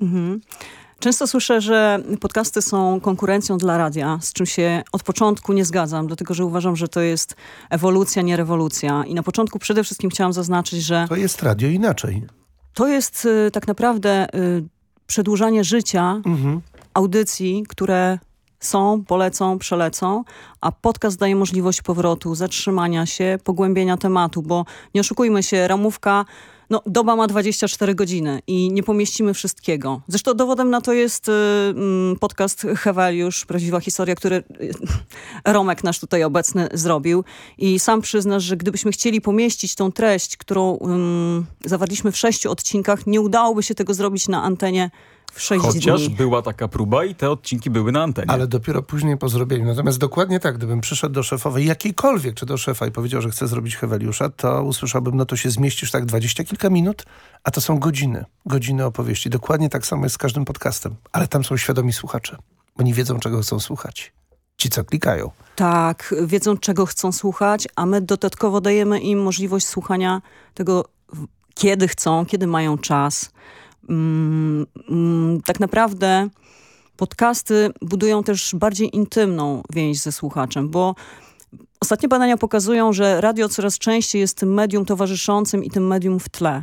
[SPEAKER 21] Mhm. Często słyszę, że podcasty są konkurencją dla radia, z czym się od początku nie zgadzam, dlatego że uważam, że to jest ewolucja, nie rewolucja. I na początku przede wszystkim chciałam zaznaczyć, że
[SPEAKER 13] To jest radio inaczej.
[SPEAKER 21] to jest y, tak naprawdę y, przedłużanie życia
[SPEAKER 13] Mhm.
[SPEAKER 21] audycji, które są, polecą, przelecą, a podcast daje możliwość powrotu, zatrzymania się, pogłębienia tematu, bo nie oszukujmy się, ramówka, no doba ma 24 godziny i nie pomieścimy wszystkiego. Zresztą dowodem na to jest y, mm, podcast Heweliusz, prawdziwa historia, który y, (laughs) Romek nasz tutaj obecny zrobił i sam przyznasz, że gdybyśmy chcieli pomieścić tą treść, którą ym, zawarliśmy w sześciu odcinkach, nie udałoby się tego zrobić na antenie w sześć
[SPEAKER 12] Chociaż
[SPEAKER 21] dni.
[SPEAKER 12] była taka próba i te odcinki były na antenie.
[SPEAKER 13] Ale dopiero później po zrobieniu. Natomiast dokładnie tak, gdybym przyszedł do szefowej jakiejkolwiek, czy do szefa i powiedział, że chce zrobić Heweliusza, to usłyszałbym, no to się zmieścisz tak dwadzieścia kilka minut, a to są godziny. Godziny opowieści. Dokładnie tak samo jest z każdym podcastem. Ale tam są świadomi słuchacze. Oni wiedzą, czego chcą słuchać. Ci, co klikają.
[SPEAKER 21] Tak, wiedzą czego chcą słuchać, a my dodatkowo dajemy im możliwość słuchania tego, kiedy chcą, kiedy mają czas. Mm, mm, tak naprawdę podcasty budują też bardziej intymną więź ze słuchaczem, bo ostatnie badania pokazują, że radio coraz częściej jest tym medium towarzyszącym i tym medium w tle.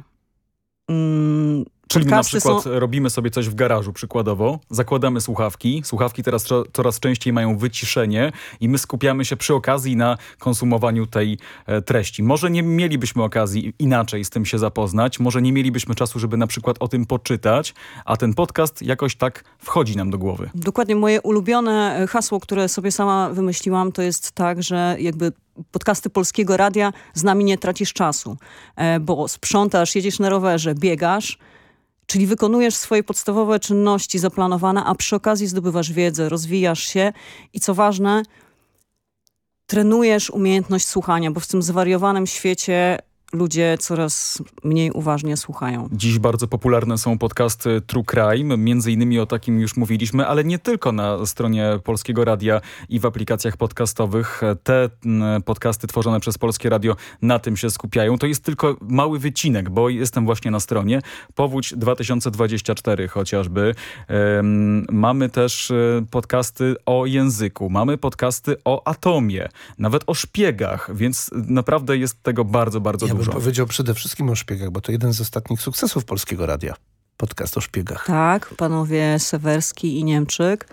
[SPEAKER 12] Czyli na przykład
[SPEAKER 21] są-
[SPEAKER 12] robimy sobie coś w garażu przykładowo, zakładamy słuchawki, słuchawki teraz coraz częściej mają wyciszenie i my skupiamy się przy okazji na konsumowaniu tej e, treści. Może nie mielibyśmy okazji inaczej z tym się zapoznać, może nie mielibyśmy czasu, żeby na przykład o tym poczytać, a ten podcast jakoś tak wchodzi nam do głowy.
[SPEAKER 21] Dokładnie moje ulubione e, hasło, które sobie sama wymyśliłam, to jest tak, że jakby podcasty Polskiego Radia z nami nie tracisz czasu, e, bo sprzątasz, jedziesz na rowerze, biegasz, czyli wykonujesz swoje podstawowe czynności zaplanowane, a przy okazji zdobywasz wiedzę, rozwijasz się i co ważne, trenujesz umiejętność słuchania, bo w tym zwariowanym świecie ludzie coraz mniej uważnie słuchają.
[SPEAKER 12] Dziś bardzo popularne są podcasty True Crime, między innymi o takim już mówiliśmy, ale nie tylko na stronie Polskiego Radia i w aplikacjach podcastowych. Te mm, podcasty tworzone przez Polskie Radio na tym się skupiają. To jest tylko mały wycinek, bo jestem właśnie na stronie. Powódź 2024 chociażby. Mamy też e, podcasty o języku, mamy podcasty o atomie, nawet o szpiegach, więc naprawdę jest tego bardzo, bardzo
[SPEAKER 13] Ja
[SPEAKER 12] dużo.
[SPEAKER 13] powiedział przede wszystkim o szpiegach, bo to jeden z ostatnich sukcesów Polskiego Radia. Podcast o szpiegach.
[SPEAKER 21] Tak, panowie Sewerski i Niemczyk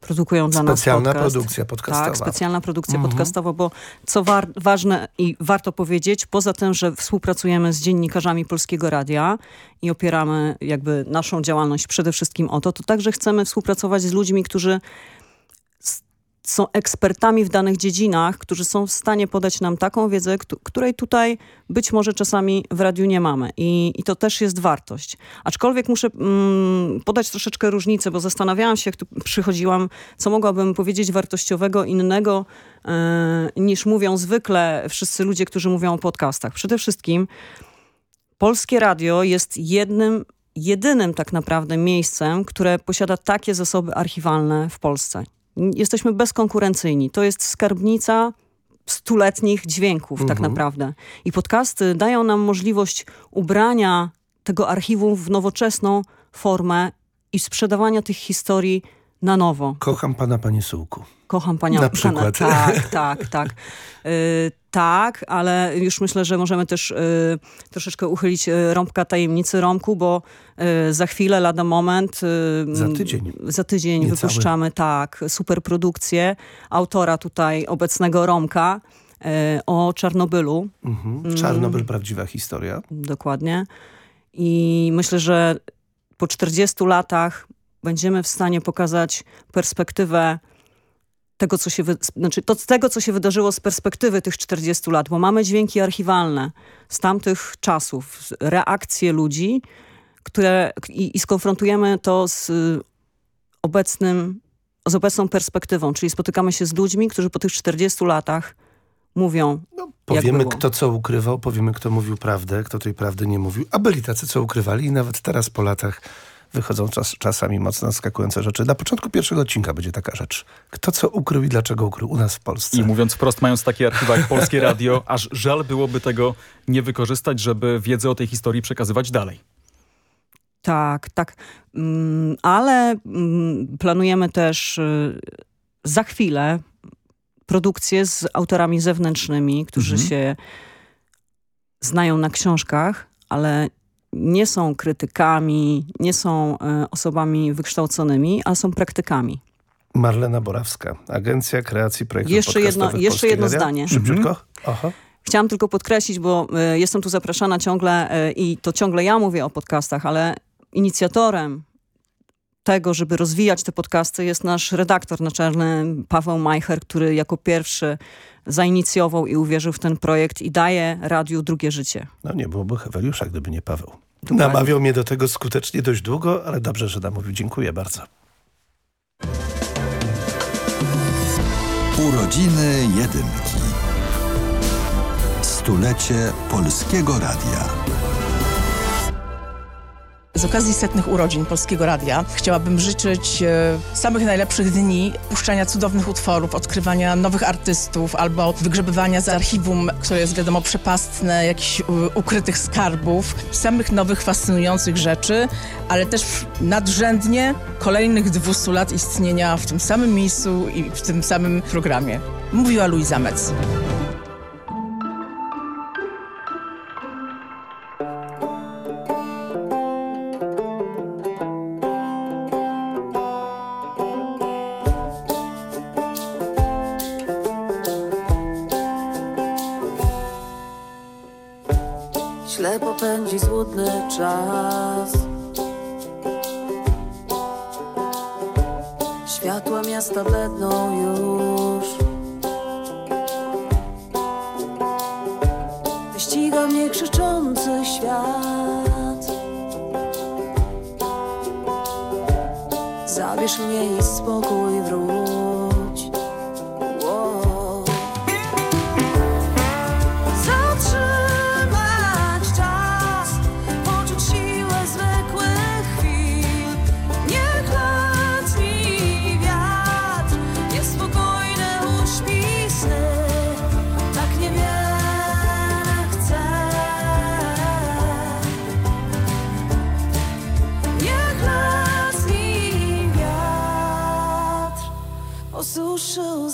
[SPEAKER 21] produkują dla nas
[SPEAKER 13] Specjalna
[SPEAKER 21] podcast.
[SPEAKER 13] produkcja podcastowa.
[SPEAKER 21] Tak, specjalna produkcja
[SPEAKER 13] Mhm.
[SPEAKER 21] podcastowa, bo co ważne i warto powiedzieć, poza tym, że współpracujemy z dziennikarzami Polskiego Radia i opieramy jakby naszą działalność przede wszystkim o to, to także chcemy współpracować z ludźmi, którzy są ekspertami w danych dziedzinach, którzy są w stanie podać nam taką wiedzę, któ- której tutaj być może czasami w radiu nie mamy. I, i to też jest wartość. Aczkolwiek muszę mm, podać troszeczkę różnicę, bo zastanawiałam się, jak tu przychodziłam, co mogłabym powiedzieć wartościowego, innego, e, niż mówią zwykle wszyscy ludzie, którzy mówią o podcastach. Przede wszystkim Polskie Radio jest jednym, jedynym tak naprawdę miejscem, które posiada takie zasoby archiwalne w Polsce. Jesteśmy bezkonkurencyjni. To jest skarbnica stuletnich dźwięków tak
[SPEAKER 22] Mhm.
[SPEAKER 21] naprawdę. I podcasty dają nam możliwość ubrania tego archiwum w nowoczesną formę i sprzedawania tych historii na nowo.
[SPEAKER 13] Kocham pana, panie Sułku.
[SPEAKER 21] Kocham panią.
[SPEAKER 13] Na przykład.
[SPEAKER 21] Pana, (laughs) tak, (laughs) tak, tak. Y, tak, ale już myślę, że możemy też y, troszeczkę uchylić y, rąbka tajemnicy Romku, bo y, za chwilę, lada moment. y,
[SPEAKER 13] Za tydzień.
[SPEAKER 21] Za tydzień
[SPEAKER 13] Niecały.
[SPEAKER 21] wypuszczamy, tak, super produkcję autora tutaj obecnego Romka y, o Czarnobylu.
[SPEAKER 13] Mhm.
[SPEAKER 21] Mm.
[SPEAKER 13] Czarnobyl, prawdziwa historia.
[SPEAKER 21] Dokładnie. I myślę, że po 40 latach będziemy w stanie pokazać perspektywę tego, co się, znaczy to, tego, co się wydarzyło z perspektywy tych 40 lat, bo mamy dźwięki archiwalne z tamtych czasów, reakcje ludzi, które i, i skonfrontujemy to z y, obecnym, z obecną perspektywą, czyli spotykamy się z ludźmi, którzy po tych 40 latach mówią, jak
[SPEAKER 13] Powiemy, kto co ukrywał, powiemy, kto mówił prawdę, kto tej prawdy nie mówił. A byli tacy, co ukrywali i nawet teraz po latach wychodzą czas, czasami mocno zaskakujące rzeczy. Na początku pierwszego odcinka będzie taka rzecz. Kto co ukrył i dlaczego ukrył u nas w Polsce.
[SPEAKER 12] I mówiąc wprost, mając takie archiwa jak Polskie (laughs) Radio, aż żal byłoby tego nie wykorzystać, żeby wiedzę o tej historii przekazywać dalej.
[SPEAKER 21] Tak, tak. Mm, Ale mm, planujemy też y, za chwilę produkcję z autorami zewnętrznymi, którzy
[SPEAKER 22] Mhm.
[SPEAKER 21] się znają na książkach, ale nie są krytykami, nie są y, osobami wykształconymi, a są praktykami.
[SPEAKER 13] Marlena Borawska, Agencja Kreacji Projektów
[SPEAKER 21] Jeszcze jedno- jeszcze jedno
[SPEAKER 13] Radia.
[SPEAKER 21] zdanie.
[SPEAKER 13] Szybciutko?
[SPEAKER 21] Mhm.
[SPEAKER 13] Aha.
[SPEAKER 21] Chciałam tylko podkreślić, bo y, jestem tu zapraszana ciągle y, i to ciągle ja mówię o podcastach, ale inicjatorem tego, żeby rozwijać te podcasty jest nasz redaktor naczelny Paweł Majcher, który jako pierwszy zainicjował i uwierzył w ten projekt i daje radiu drugie życie.
[SPEAKER 13] No nie byłoby Heweliusza, gdyby nie Paweł.
[SPEAKER 21] Dokładnie.
[SPEAKER 13] Namawiał mnie do tego skutecznie dość długo, ale dobrze, że namówił. Dziękuję bardzo.
[SPEAKER 14] Urodziny Jedynki. Stulecie Polskiego Radia.
[SPEAKER 22] Z okazji setnych urodzin Polskiego Radia chciałabym życzyć e, samych najlepszych dni, puszczania cudownych utworów, odkrywania nowych artystów albo wygrzebywania z archiwum, które jest wiadomo przepastne, jakichś ukrytych skarbów, samych nowych, fascynujących rzeczy, ale też nadrzędnie kolejnych 200 lat istnienia w tym samym miejscu i w tym samym programie. Mówiła Luisa Metz.
[SPEAKER 23] Ślepo pędzi złudny czas. Światła miasta bledną już. Wyściga mnie krzyczący świat. Zabierz mnie i spokój wróć so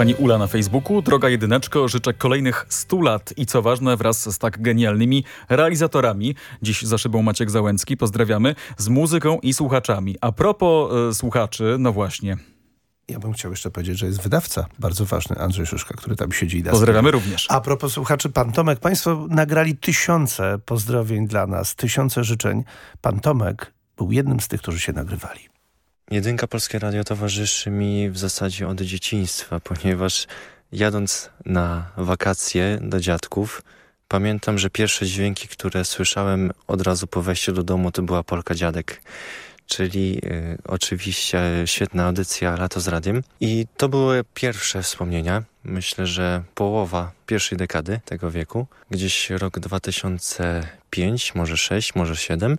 [SPEAKER 12] Pani Ula na Facebooku. Droga jedyneczko, życzę kolejnych 100 lat i co ważne wraz z tak genialnymi realizatorami. Dziś za szybą Maciek Załęcki, pozdrawiamy, z muzyką i słuchaczami. A propos e, słuchaczy, no właśnie.
[SPEAKER 13] Ja bym chciał jeszcze powiedzieć, że jest wydawca bardzo ważny, Andrzej Szyszka, który tam siedzi i da
[SPEAKER 12] Pozdrawiamy również.
[SPEAKER 13] A propos słuchaczy, pan Tomek, państwo nagrali tysiące pozdrowień dla nas, tysiące życzeń. Pan Tomek był jednym z tych, którzy się nagrywali.
[SPEAKER 24] Jedynka Polskie Radio towarzyszy mi w zasadzie od dzieciństwa, ponieważ jadąc na wakacje do dziadków, pamiętam, że pierwsze dźwięki, które słyszałem od razu po wejściu do domu, to była Polka Dziadek. Czyli y, oczywiście świetna audycja Lato z Radiem. I to były pierwsze wspomnienia. Myślę, że połowa pierwszej dekady tego wieku. Gdzieś rok 2005, może 6, może 7.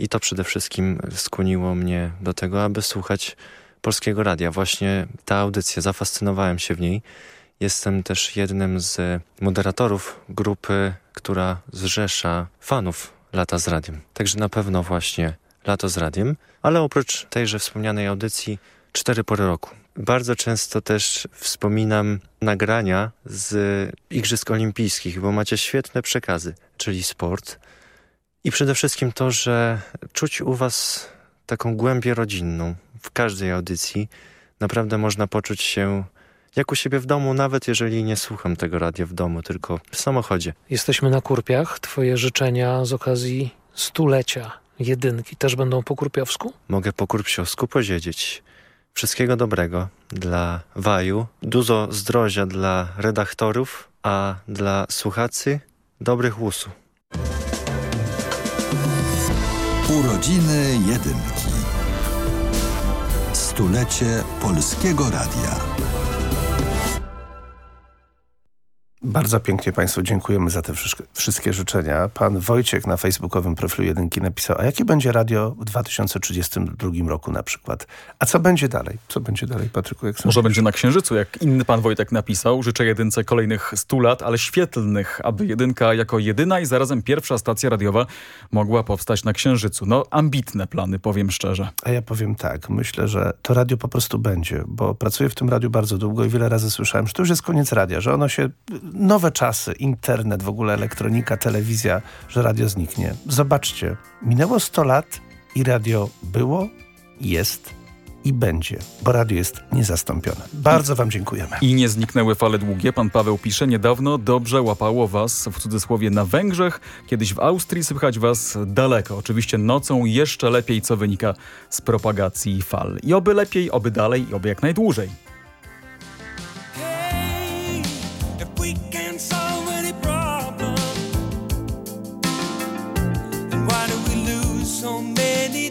[SPEAKER 24] I to przede wszystkim skłoniło mnie do tego, aby słuchać Polskiego Radia. Właśnie ta audycja, zafascynowałem się w niej. Jestem też jednym z moderatorów grupy, która zrzesza fanów Lata z Radiem. Także na pewno właśnie Lato z Radiem, ale oprócz tejże wspomnianej audycji cztery pory roku. Bardzo często też wspominam nagrania z Igrzysk Olimpijskich, bo macie świetne przekazy, czyli sport, i przede wszystkim to, że czuć u was taką głębię rodzinną w każdej audycji. Naprawdę można poczuć się jak u siebie w domu, nawet jeżeli nie słucham tego radia w domu, tylko w samochodzie.
[SPEAKER 25] Jesteśmy na Kurpiach. Twoje życzenia z okazji stulecia jedynki też będą po kurpiowsku?
[SPEAKER 24] Mogę po kurpsiowsku powiedzieć. Wszystkiego dobrego dla Waju, dużo zdrowia dla redaktorów, a dla słuchaczy dobrych usług.
[SPEAKER 14] Urodziny jedynki. Stulecie Polskiego Radia.
[SPEAKER 13] Bardzo pięknie Państwu dziękujemy za te wszystkie- życzenia. Pan Wojciech na facebookowym profilu Jedynki napisał, a jakie będzie radio w 2032 roku na przykład? A co będzie dalej? Co będzie dalej, Patryku? Jak
[SPEAKER 12] Może będzie na Księżycu, jak inny pan Wojtek napisał. Życzę jedynce kolejnych 100 lat, ale świetlnych, aby jedynka jako jedyna i zarazem pierwsza stacja radiowa mogła powstać na Księżycu. No, ambitne plany, powiem szczerze.
[SPEAKER 13] A ja powiem tak, myślę, że to radio po prostu będzie, bo pracuję w tym radiu bardzo długo i wiele razy słyszałem, że to już jest koniec radia, że ono się, nowe czasy, internet, w ogóle elektronika, telewizja, że radio zniknie. Zobaczcie, minęło 100 lat i radio było, jest i będzie, bo radio jest niezastąpione. Bardzo wam dziękujemy.
[SPEAKER 12] I nie zniknęły fale długie. Pan Paweł pisze, niedawno dobrze łapało was, w cudzysłowie, na Węgrzech. Kiedyś w Austrii słychać was daleko. Oczywiście nocą jeszcze lepiej, co wynika z propagacji fal. I oby lepiej, oby dalej i oby jak najdłużej.
[SPEAKER 20] We can solve any problem, then why do we lose so many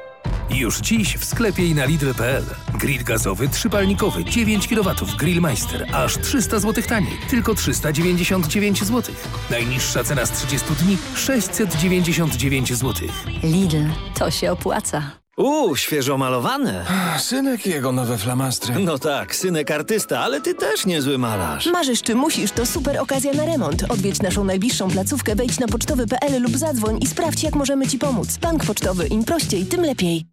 [SPEAKER 26] Już dziś w sklepie i na Lidl.pl. Grill gazowy trzypalnikowy 9 kW Grillmeister aż 300 zł taniej. Tylko 399 zł. Najniższa cena z 30 dni 699 zł.
[SPEAKER 27] Lidl, to się opłaca.
[SPEAKER 28] Uuu, świeżo malowane.
[SPEAKER 29] Synek i jego nowe flamastry.
[SPEAKER 28] No tak, synek artysta, ale ty też niezły malarz.
[SPEAKER 17] Marzysz czy musisz, to super okazja na remont. Odwiedź naszą najbliższą placówkę, wejdź na pocztowy.pl lub zadzwoń i sprawdź, jak możemy Ci pomóc. Bank pocztowy, im prościej, tym lepiej.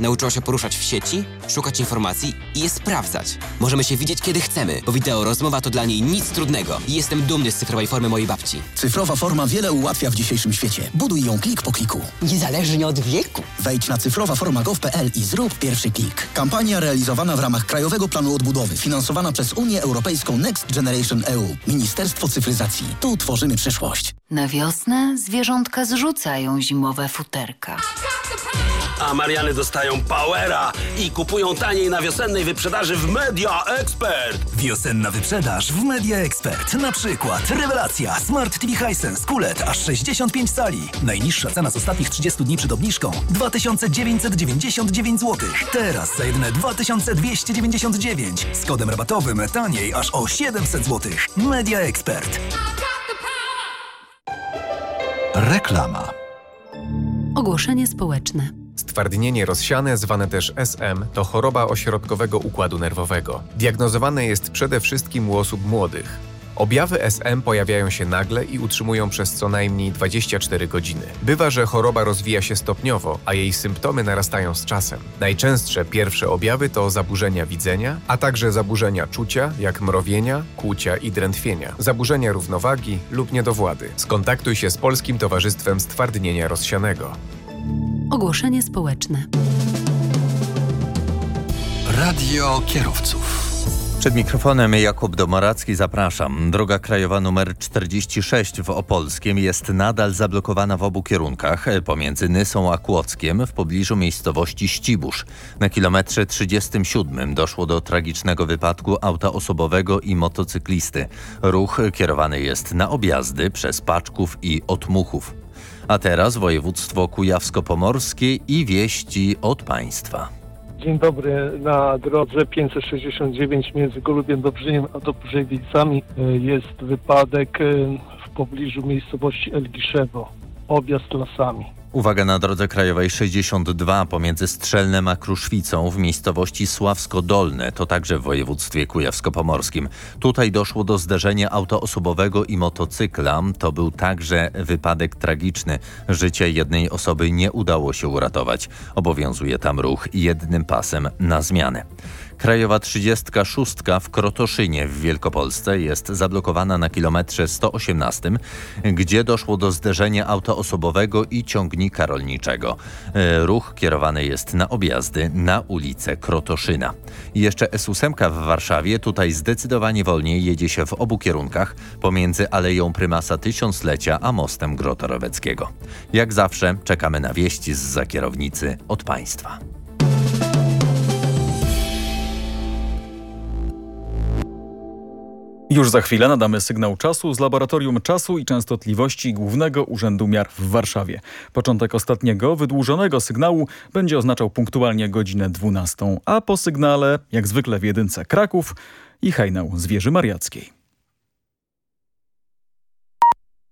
[SPEAKER 30] Nauczyła się poruszać w sieci, szukać informacji i je sprawdzać. Możemy się widzieć kiedy chcemy, bo wideo rozmowa to dla niej nic trudnego. I jestem dumny z cyfrowej formy mojej babci.
[SPEAKER 31] Cyfrowa forma wiele ułatwia w dzisiejszym świecie. Buduj ją klik po kliku.
[SPEAKER 4] Niezależnie od wieku.
[SPEAKER 31] Wejdź na cyfrowaforma.gov.pl i zrób pierwszy klik. Kampania realizowana w ramach Krajowego Planu Odbudowy, finansowana przez Unię Europejską Next Generation EU. Ministerstwo Cyfryzacji. Tu tworzymy przyszłość.
[SPEAKER 32] Na wiosnę zwierzątka zrzucają zimowe futerka.
[SPEAKER 33] A Mariany dostają Powera i kupują taniej na wiosennej wyprzedaży w Media Expert.
[SPEAKER 30] Wiosenna wyprzedaż w Media Expert. Na przykład rewelacja Smart TV Hisense QLED aż 65 cali. Najniższa cena z ostatnich 30 dni przed obniżką 2999 zł. Teraz za jedyne 2299. Z kodem rabatowym taniej aż o 700 zł. Media Expert.
[SPEAKER 14] Reklama.
[SPEAKER 27] Ogłoszenie społeczne.
[SPEAKER 34] Stwardnienie rozsiane, zwane też SM, to choroba ośrodkowego układu nerwowego. Diagnozowane jest przede wszystkim u osób młodych. Objawy SM pojawiają się nagle i utrzymują przez co najmniej 24 godziny. Bywa, że choroba rozwija się stopniowo, a jej symptomy narastają z czasem. Najczęstsze pierwsze objawy to zaburzenia widzenia, a także zaburzenia czucia, jak mrowienia, kłucia i drętwienia, zaburzenia równowagi lub niedowłady. Skontaktuj się z Polskim Towarzystwem Stwardnienia Rozsianego.
[SPEAKER 27] Ogłoszenie społeczne.
[SPEAKER 14] Radio kierowców.
[SPEAKER 35] Przed mikrofonem Jakub Domoracki zapraszam. Droga krajowa numer 46 w Opolskiem jest nadal zablokowana w obu kierunkach pomiędzy Nysą a Kłodzkiem w pobliżu miejscowości Ścibusz. Na kilometrze 37 doszło do tragicznego wypadku auta osobowego i motocyklisty. Ruch kierowany jest na objazdy przez Paczków i Otmuchów. A teraz województwo kujawsko-pomorskie i wieści od państwa.
[SPEAKER 36] Dzień dobry. Na drodze 569 między Golubiem Dobrzyniem a Dobrzewicami e, jest wypadek e, w pobliżu miejscowości Elgiszewo. Objazd lasami.
[SPEAKER 35] Uwaga na drodze krajowej 62 pomiędzy Strzelnem a Kruszwicą w miejscowości Sławsko-Dolne, to także w województwie kujawsko-pomorskim. Tutaj doszło do zderzenia auta osobowego i motocykla. To był także wypadek tragiczny. Życie jednej osoby nie udało się uratować. Obowiązuje tam ruch jednym pasem na zmianę. Krajowa 36 w Krotoszynie w Wielkopolsce jest zablokowana na kilometrze 118, gdzie doszło do zderzenia auta osobowego i ciągnika rolniczego. E, Ruch kierowany jest na objazdy na ulicę Krotoszyna. Jeszcze S8 w Warszawie, tutaj zdecydowanie wolniej jedzie się w obu kierunkach pomiędzy Aleją Prymasa Tysiąclecia a mostem Grota Roweckiego. Jak zawsze czekamy na wieści z za kierownicy od państwa.
[SPEAKER 12] Już za chwilę nadamy sygnał czasu z Laboratorium Czasu i Częstotliwości Głównego Urzędu Miar w Warszawie. Początek ostatniego, wydłużonego sygnału będzie oznaczał punktualnie godzinę 12, a po sygnale, jak zwykle w jedynce Kraków i hejnał z wieży mariackiej.